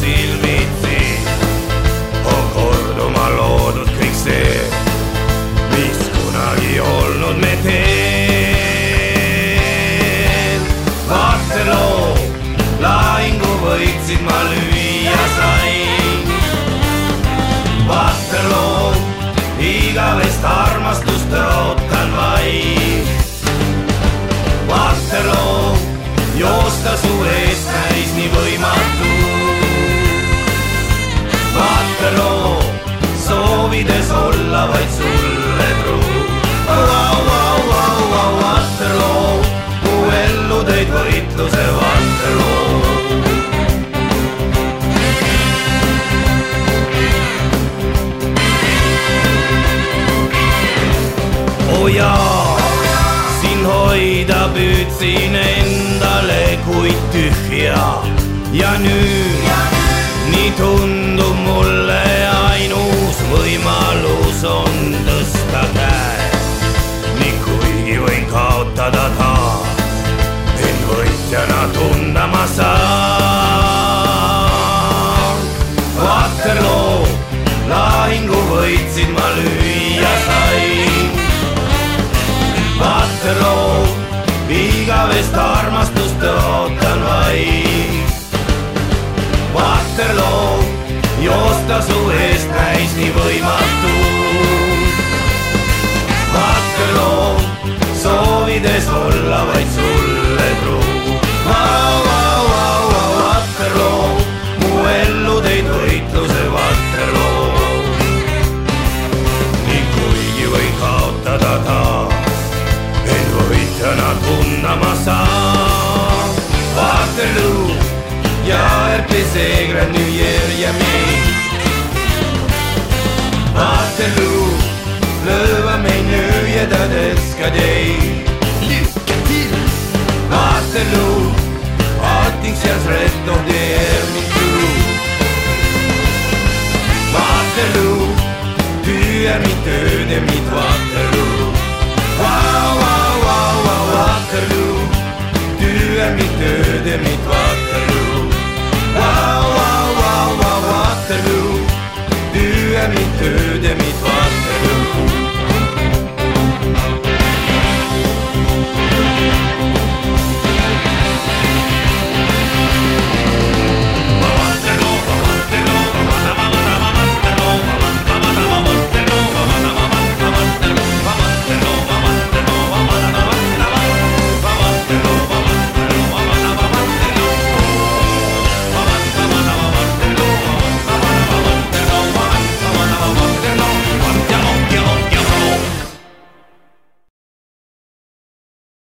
silmitsi on korduma loodud kõik see, mis kunagi olnud me teed. vaateloo, lahingu võitsin ma lüüa sain. vaateloo, igavest armastust ootan vaid. vaateloo joosta su eest näis nii võimatu. Waterloo, soovides olla vaid sulle truu. Waterloo, mu ellu tõid võitluse Waterloo. oo jaa, sind hoida püüdsin endale, kuid tühja ja nüüd nii tundub mulle ainus võimalus on tõsta käe. nii kuigi võin kaotada taas, end võitjana tunda ma saan. Vaid sulle truu. Waterloo, mu ellu tõid võitluse Waterloo. nii kuigi võin kaotada taas, end võitjana tunda ma saan. Waterloo hjälper segra nu ger jag mig Waterloo, lova mig nu jag älskar dig Lycka till! Min tro Waterloo, du är mitt öde, mitt Waterloo Wow, wow, wow, wow,